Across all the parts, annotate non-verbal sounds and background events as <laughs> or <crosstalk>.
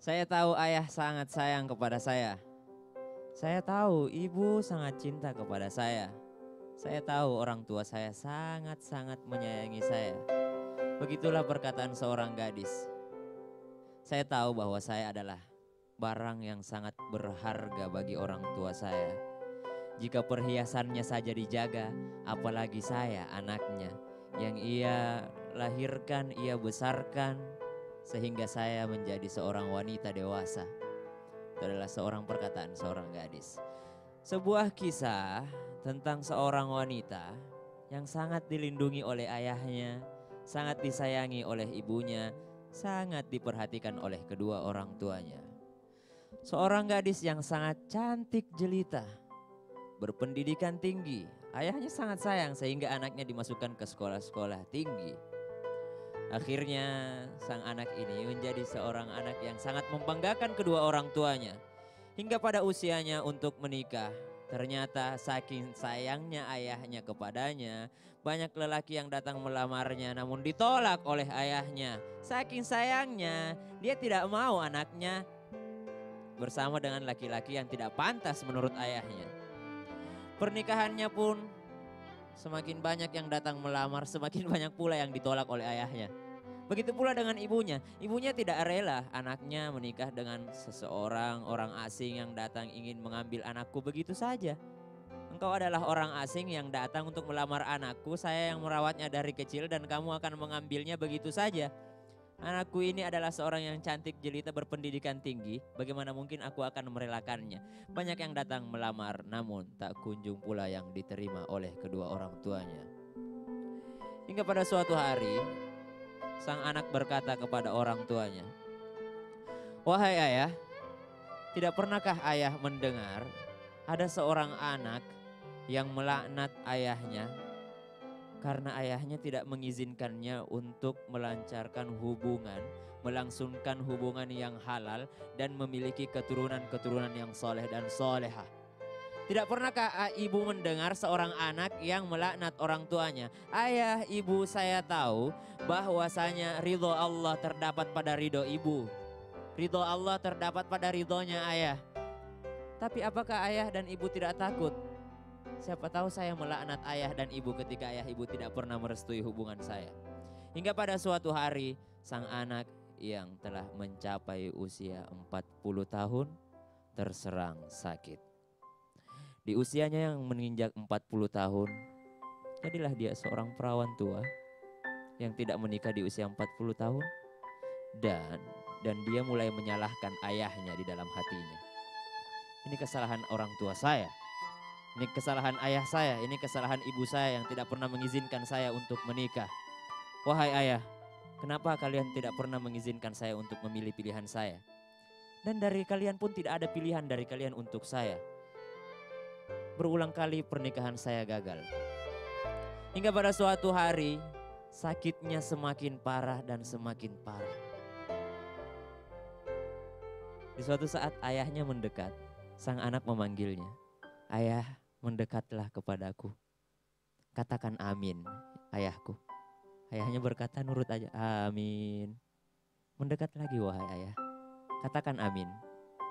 Saya tahu ayah sangat sayang kepada saya. Saya tahu ibu sangat cinta kepada saya. Saya tahu orang tua saya sangat-sangat menyayangi saya. Begitulah perkataan seorang gadis. Saya tahu bahwa saya adalah barang yang sangat berharga bagi orang tua saya. Jika perhiasannya saja dijaga, apalagi saya anaknya yang ia lahirkan, ia besarkan, sehingga saya menjadi seorang wanita dewasa. Itu adalah seorang perkataan seorang gadis. Sebuah kisah tentang seorang wanita yang sangat dilindungi oleh ayahnya, sangat disayangi oleh ibunya, sangat diperhatikan oleh kedua orang tuanya. Seorang gadis yang sangat cantik jelita, berpendidikan tinggi. Ayahnya sangat sayang sehingga anaknya dimasukkan ke sekolah-sekolah tinggi. Akhirnya sang anak ini menjadi seorang anak yang sangat membanggakan kedua orang tuanya. Hingga pada usianya untuk menikah, ternyata saking sayangnya ayahnya kepadanya, banyak lelaki yang datang melamarnya namun ditolak oleh ayahnya. Saking sayangnya, dia tidak mau anaknya bersama dengan laki-laki yang tidak pantas menurut ayahnya. Pernikahannya pun Semakin banyak yang datang melamar, semakin <laughs> banyak pula yang ditolak oleh ayahnya. Begitu pula dengan ibunya. Ibunya tidak rela anaknya menikah dengan seseorang orang asing yang datang ingin mengambil anakku begitu saja. Engkau adalah orang asing yang datang untuk melamar anakku, saya yang merawatnya dari kecil dan kamu akan mengambilnya begitu saja. Anakku ini adalah seorang yang cantik jelita berpendidikan tinggi. Bagaimana mungkin aku akan merelakannya? Banyak yang datang melamar, namun tak kunjung pula yang diterima oleh kedua orang tuanya. Hingga pada suatu hari, sang anak berkata kepada orang tuanya, "Wahai ayah, tidak pernahkah ayah mendengar ada seorang anak yang melaknat ayahnya karena ayahnya tidak mengizinkannya untuk melancarkan hubungan, melangsungkan hubungan yang halal dan memiliki keturunan-keturunan yang soleh dan soleha. Tidak pernahkah ibu mendengar seorang anak yang melaknat orang tuanya? Ayah, ibu saya tahu bahwasanya ridho Allah terdapat pada ridho ibu. Ridho Allah terdapat pada ridhonya ayah. Tapi apakah ayah dan ibu tidak takut Siapa tahu saya melaknat ayah dan ibu ketika ayah ibu tidak pernah merestui hubungan saya. Hingga pada suatu hari sang anak yang telah mencapai usia 40 tahun terserang sakit. Di usianya yang menginjak 40 tahun, jadilah dia seorang perawan tua yang tidak menikah di usia 40 tahun dan dan dia mulai menyalahkan ayahnya di dalam hatinya. Ini kesalahan orang tua saya ini kesalahan ayah saya, ini kesalahan ibu saya yang tidak pernah mengizinkan saya untuk menikah. Wahai ayah, kenapa kalian tidak pernah mengizinkan saya untuk memilih pilihan saya? Dan dari kalian pun tidak ada pilihan dari kalian untuk saya. Berulang kali pernikahan saya gagal. Hingga pada suatu hari, sakitnya semakin parah dan semakin parah. Di suatu saat ayahnya mendekat, sang anak memanggilnya. Ayah, mendekatlah kepadaku. Katakan amin, ayahku. Ayahnya berkata nurut aja, amin. Mendekat lagi wahai ayah. Katakan amin.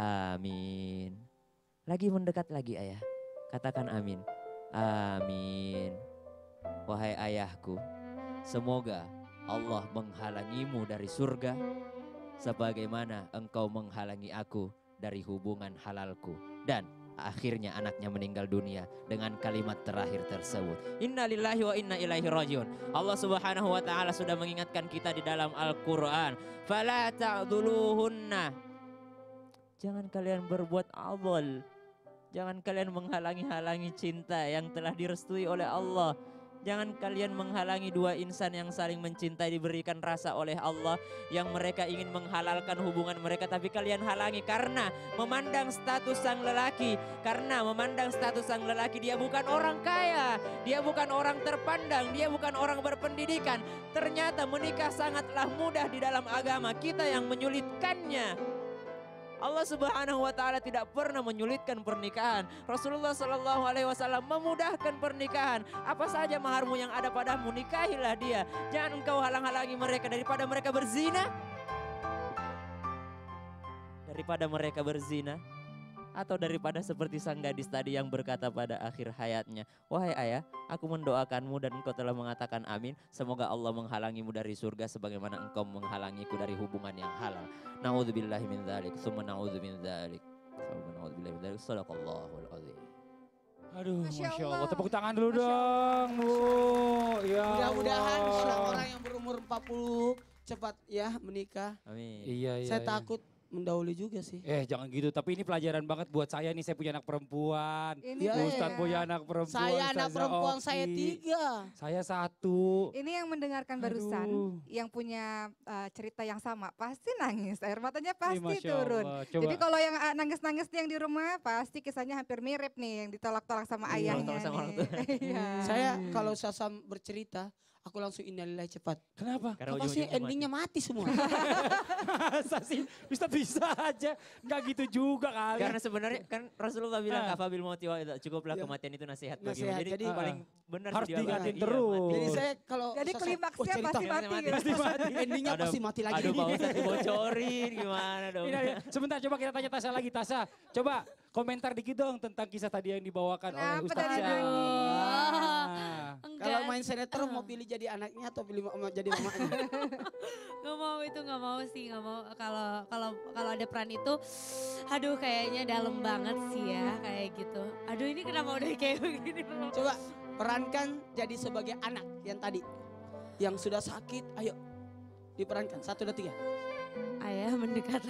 Amin. Lagi mendekat lagi ayah. Katakan amin. Amin. Wahai ayahku, semoga Allah menghalangimu dari surga sebagaimana engkau menghalangi aku dari hubungan halalku dan akhirnya anaknya meninggal dunia dengan kalimat terakhir tersebut. Innalillahi wa inna ilaihi rajiun. Allah Subhanahu wa taala sudah mengingatkan kita di dalam Al-Qur'an, "Fala ta'dhuluhunna." Jangan kalian berbuat awal. Jangan kalian menghalangi-halangi cinta yang telah direstui oleh Allah Jangan kalian menghalangi dua insan yang saling mencintai diberikan rasa oleh Allah yang mereka ingin menghalalkan hubungan mereka. Tapi kalian halangi karena memandang status sang lelaki. Karena memandang status sang lelaki dia bukan orang kaya, dia bukan orang terpandang, dia bukan orang berpendidikan. Ternyata menikah sangatlah mudah di dalam agama. Kita yang menyulitkannya. Allah Subhanahu wa taala tidak pernah menyulitkan pernikahan. Rasulullah Shallallahu alaihi wasallam memudahkan pernikahan. Apa saja maharmu yang ada padamu nikahilah dia. Jangan engkau halang-halangi mereka daripada mereka berzina. daripada mereka berzina atau daripada seperti sang gadis tadi yang berkata pada akhir hayatnya, "Wahai ayah, aku mendoakanmu dan engkau telah mengatakan amin. Semoga Allah menghalangimu dari surga sebagaimana engkau menghalangiku dari hubungan yang halal." Nauzubillahi min dzalik, tsumma naudzu min dzalik. Tsumma naudzubillahi min dzalik. Shadaqallahul azim. Aduh, Masya Masya Allah. Allah. Tepuk tangan dulu Masya dong, Bu. Ya Mudah-mudahan Allah. orang yang berumur 40 cepat ya menikah. Amin. Iya, iya. Saya iya. takut mendahului juga sih. Eh jangan gitu, tapi ini pelajaran banget buat saya nih, saya punya anak perempuan. Ini Ya, dia. Ustadz punya anak perempuan. Saya anak perempuan Oki. saya tiga. Saya satu. Ini yang mendengarkan barusan, Aduh. yang punya uh, cerita yang sama, pasti nangis. Air matanya pasti Masya turun. Coba. Jadi kalau yang uh, nangis-nangis nih yang di rumah, pasti kisahnya hampir mirip nih, yang ditolak-tolak sama Iya. ayahnya Ditolak sama orang nih. tua. <laughs> Iya. Saya kalau Sasam bercerita, aku langsung innalillahi cepat. Kenapa? Karena Apa sih ujung-ujungnya mati. endingnya mati semua? <laughs> Masa sih? Bisa bisa aja. Enggak gitu juga kali. Karena sebenarnya kan Rasulullah bilang Ah. kafabil mauti wa idza." cukuplah Iya. kematian itu nasihat. Nasihat, Jadi, jadi- paling benar Harus sih dia diingatin. Iya, terus. Jadi saya kalau Jadi klimaksnya oh, pasti mati. mati. gitu. Pasti mati. endingnya pasti mati lagi. Aduh Pak Ustadz dibocorin <laughs> gimana dong. Ini ada- sebentar coba kita tanya Tasya lagi. Tasya, coba komentar dikit dong tentang kisah tadi yang dibawakan oleh Kenapa Ustaz Kalau main sinetron mau pilih jadi anaknya atau pilih ma- jadi mamanya? <laughs> nggak mau itu nggak mau sih nggak mau kalau kalau kalau ada peran itu aduh kayaknya dalam banget sih ya kayak gitu aduh ini kenapa udah kayak <laughs> begini Coba perankan jadi sebagai anak yang tadi. Yang sudah sakit, ayo diperankan. Satu, dua, tiga. ayah mendekat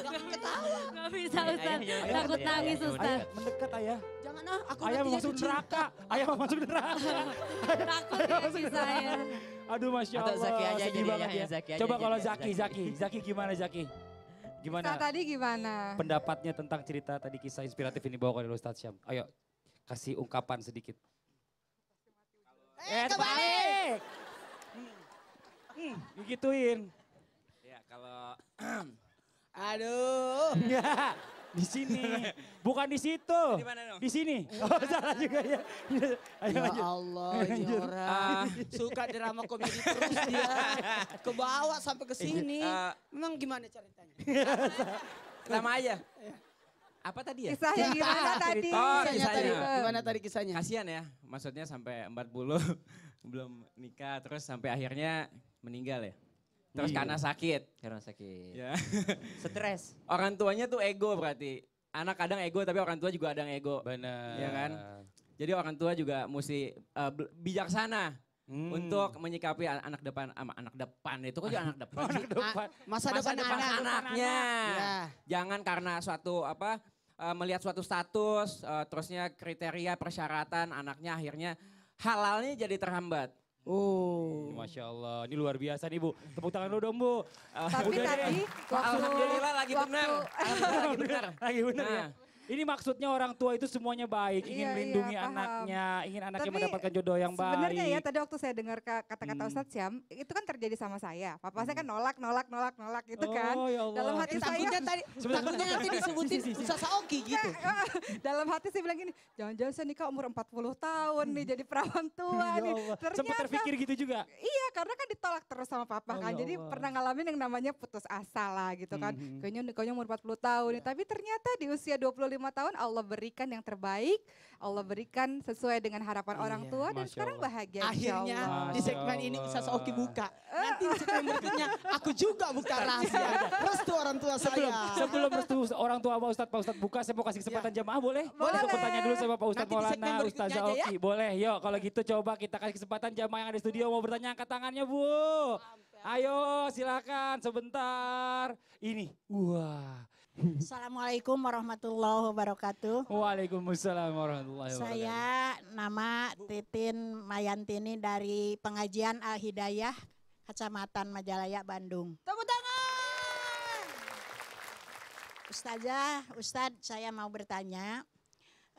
Jangan ketawa. <laughs> nggak bisa Ayah- Ustaz takut nangis Ustaz Ayah mendekat ayah. Jangan ah, aku Ayah mau masuk neraka. Ayah mau masuk neraka. <laughs> takut ya sih saya Aduh Masya Atau Allah. Zaki aja sedih jadi banget Yahya, ya. Zaki aja Coba kalau Zaki. Zaki, Zaki. Zaki gimana Zaki? Gimana Kisah tadi gimana? pendapatnya tentang cerita tadi kisah inspiratif ini bawa oleh Ustaz Syam? Ayo kasih ungkapan sedikit. Eh, kebalik. Hmm, digituin. Ya kalau <clears throat> Aduh. <laughs> Di sini. Bukan di situ. <laughs> di mana dong? Di sini. Oh, salah juga ya. Ayo Ya lanjut. Allah ini orang. Suka drama komedi terus dia. <laughs> Ke bawah sampai ke sini. Eh, Memang gimana ceritanya? <laughs> sama aja. Apa tadi ya? Kisah yang gimana tadi? Oh, Kisahnya kisahnya. tadi. Gimana tadi kisahnya? Kasihan ya, maksudnya sampai 40 belum nikah terus sampai akhirnya meninggal ya. Terus Iya. karena sakit. Karena sakit. Ya. <laughs> Stres. Orang tuanya tuh ego berarti. Anak kadang ego tapi orang tua juga ada yang ego. Benar. Iya kan? Jadi orang tua juga mesti bel- bijaksana Hmm. untuk menyikapi an- anak depan ama anak depan itu kok juga anak <laughs> depan sih? Ah, masa, depan, anak. anaknya. Ya. Jangan karena suatu apa eh, melihat suatu status, eh, terusnya kriteria persyaratan anaknya akhirnya halalnya jadi terhambat. Oh. Masya Allah, ini luar biasa nih Bu. Tepuk tangan dulu dong Bu. Tapi Udah tadi waktu Alhamdulillah lagi waktu- benar. <laughs> Alhamdulillah lagi benar. Lagi bener ya. Nah. Ini maksudnya orang tua itu semuanya baik, ingin Iya, iya, melindungi paham. anaknya, ingin anaknya Tapi mendapatkan jodoh yang baik. Sebenarnya ya tadi waktu saya dengar ka- kata-kata Hmm. Ustadz Syam, itu kan terjadi sama saya. Papa saya kan nolak, nolak, nolak, nolak gitu kan. Oh, ya Allah. Dalam hati saya, tadi, <laughs> Sebentar, takutnya nanti disebutin Si, si, si. Ustaz Saoki gitu. <laughs> dalam hati saya bilang gini, jangan-jangan saya nikah umur 40 tahun nih jadi perawan tua Ya nih. Allah. Sempat Ternyata terpikir gitu juga. Iya karena kan ditolak terus sama papa Oh, kan. ya Jadi Allah. pernah ngalamin yang namanya putus asa lah gitu kan. Mhm. Kayaknya nikahnya umur 40 tahun nih. Tapi ternyata di usia 25 tahun Allah berikan yang terbaik. Allah berikan sesuai dengan harapan orang Iya, tua dan sekarang Allah. bahagia Akhirnya Allah. di segmen ini. Ustaz Saoki buka. Nanti di segmen berikutnya aku juga buka rahasia. Restu orang tua Sebelum, saya. sebelum restu orang tua Pak Ustadz, Pak Ustadz buka, saya mau kasih kesempatan jamaah boleh? Boleh. Untuk bertanya dulu sama Pak Ustadz Nanti di segmen Maulana, aja ya. Oki. Boleh, yuk kalau gitu coba kita kasih kesempatan jamaah yang ada di studio mau bertanya angkat tangannya Bu. Ayo silakan sebentar. Ini, wah. Assalamualaikum warahmatullahi wabarakatuh. Waalaikumsalam warahmatullahi wabarakatuh. Saya nama Titin Mayantini dari pengajian Al Hidayah, Kecamatan Majalaya, Bandung. Tepuk tangan. Ustazah, Ustadz saya mau bertanya,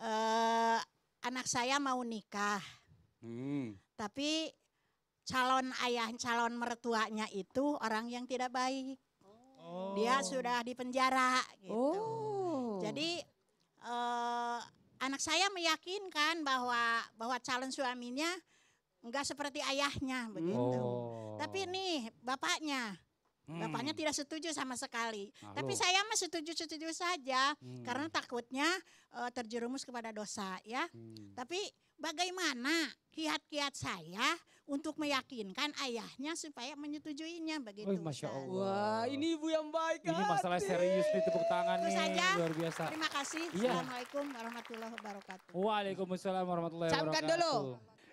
eh, anak saya mau nikah, Hmm. tapi calon ayah, calon mertuanya itu orang yang tidak baik. Dia sudah di penjara gitu. Oh. Jadi eh, anak saya meyakinkan bahwa bahwa calon suaminya enggak seperti ayahnya begitu. Oh. Tapi nih bapaknya Hmm. Bapaknya tidak setuju sama sekali. Nah, Tapi lo. saya mah setuju-setuju saja Hmm. karena takutnya eh, terjerumus kepada dosa ya. Hmm. Tapi bagaimana kiat-kiat saya untuk meyakinkan ayahnya supaya menyetujuinya begitu. Wih, Masya. Allah. Wah, ini ibu yang baik. Ini masalah hati. serius nih tepuk tangan Itu nih saja. luar biasa. Terima kasih. Iya. Assalamualaikum warahmatullahi wabarakatuh. Waalaikumsalam warahmatullahi Camkan wabarakatuh. dulu.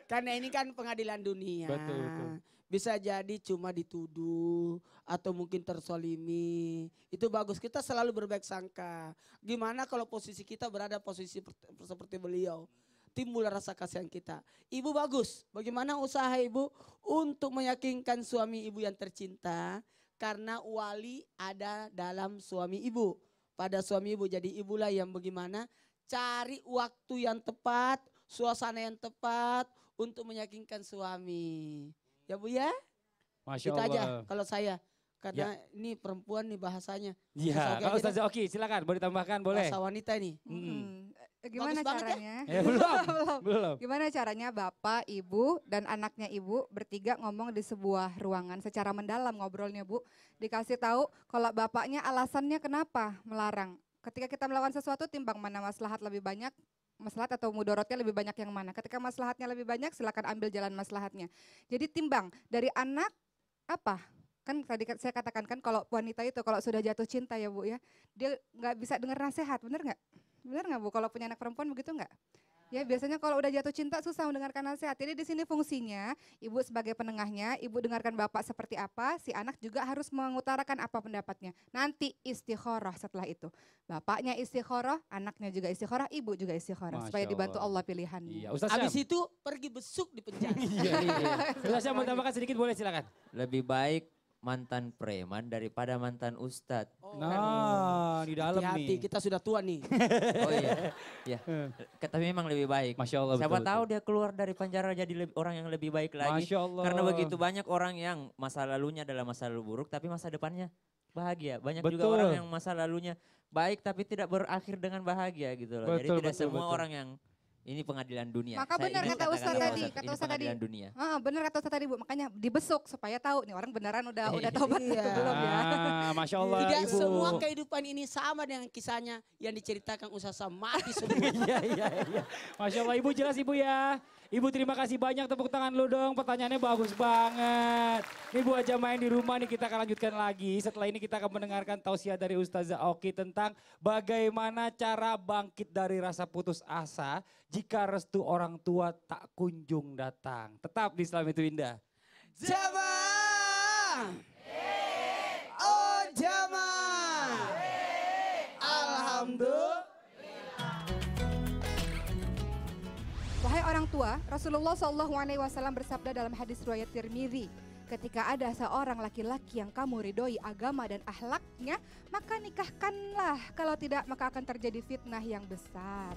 Karena ini kan pengadilan dunia. Betul, betul. Bisa jadi cuma dituduh atau mungkin tersolimi. Itu bagus. Kita selalu berbaik sangka. Gimana kalau posisi kita berada posisi per- seperti beliau? Timbul rasa kasihan kita. Ibu bagus. Bagaimana usaha ibu untuk meyakinkan suami ibu yang tercinta? Karena wali ada dalam suami ibu. Pada suami ibu. Jadi ibulah yang bagaimana cari waktu yang tepat, suasana yang tepat untuk meyakinkan suami. Ya Bu ya? Masya Itu aja Allah. kalau saya. Karena ini perempuan nih bahasanya. Iya, Oke kalau aja Ustazah Oki silakan boleh tambahkan boleh. Bahasa wanita ini. Mm. Hmm. Gimana Bagus ya. caranya? <laughs> Eh, belum, <laughs> Belum. belum. Gimana caranya bapak, ibu, dan anaknya ibu bertiga ngomong di sebuah ruangan secara mendalam ngobrolnya bu. Dikasih tahu kalau bapaknya alasannya kenapa melarang. Ketika kita melakukan sesuatu timbang mana maslahat lebih banyak, maslahat atau mudorotnya lebih banyak yang mana. Ketika maslahatnya lebih banyak silakan ambil jalan maslahatnya. Jadi timbang dari anak apa? Kan tadi saya katakan kan kalau wanita itu kalau sudah jatuh cinta ya bu ya, dia nggak bisa dengar nasihat, bener nggak? Bener nggak bu? Kalau punya anak perempuan begitu nggak? Ya biasanya kalau udah jatuh cinta susah mendengarkan nasihat. Jadi di sini fungsinya ibu sebagai penengahnya, ibu dengarkan bapak seperti apa, si anak juga harus mengutarakan apa pendapatnya. Nanti istikharah setelah itu. Bapaknya istikharah, anaknya juga istikharah, ibu juga istikharah supaya dibantu Allah. Allah pilihannya. Iya, Ustaz Habis itu pergi besuk di penjara. <laughs> Iya, iya. <laughs> Ustaz Syam mau tambahkan sedikit boleh silakan. Lebih baik mantan preman daripada mantan ustadz. Nah, di dalam Hati-hati, nih. kita sudah tua nih. <laughs> Oh iya, <laughs> ya. Tapi memang lebih baik. Masya Allah. Siapa betul, tahu betul. dia keluar dari penjara jadi lebih- orang yang lebih baik lagi. Masya Allah. Karena begitu banyak orang yang masa lalunya adalah masa lalu buruk, tapi masa depannya bahagia. Banyak juga Betul. orang yang masa lalunya baik, tapi tidak berakhir dengan bahagia gitu loh. Jadi Betul, tidak betul, semua betul. orang yang ini pengadilan dunia. Maka Saya benar kata Ustaz tadi, Ustaz, kata Ustaz tadi. dunia. Ah, bener kata Ustaz tadi Bu, makanya dibesuk supaya tahu nih orang beneran udah <laughs> udah taubat Iya. atau belum ya. Ah, Masya Allah Tidak Ibu. semua kehidupan ini sama dengan kisahnya yang diceritakan usaha mati <laughs> semua. Iya, iya, iya. Masya Allah Ibu jelas Ibu ya. Ibu terima kasih banyak tepuk tangan lu dong. Pertanyaannya bagus banget. Ini buat jamaah yang di rumah nih kita akan lanjutkan lagi. Setelah ini kita akan mendengarkan tausiah dari Ustazah Oki tentang bagaimana cara bangkit dari rasa putus asa jika restu orang tua tak kunjung datang. Tetap di Islam itu indah. Jamaah. Oh jamaah. Alhamdulillah. Orang tua, Rasulullah Shallallahu Alaihi Wasallam bersabda dalam hadis riwayat Tirmidzi, ketika ada seorang laki-laki yang kamu ridhoi agama dan akhlaknya, maka nikahkanlah. Kalau tidak, maka akan terjadi fitnah yang besar.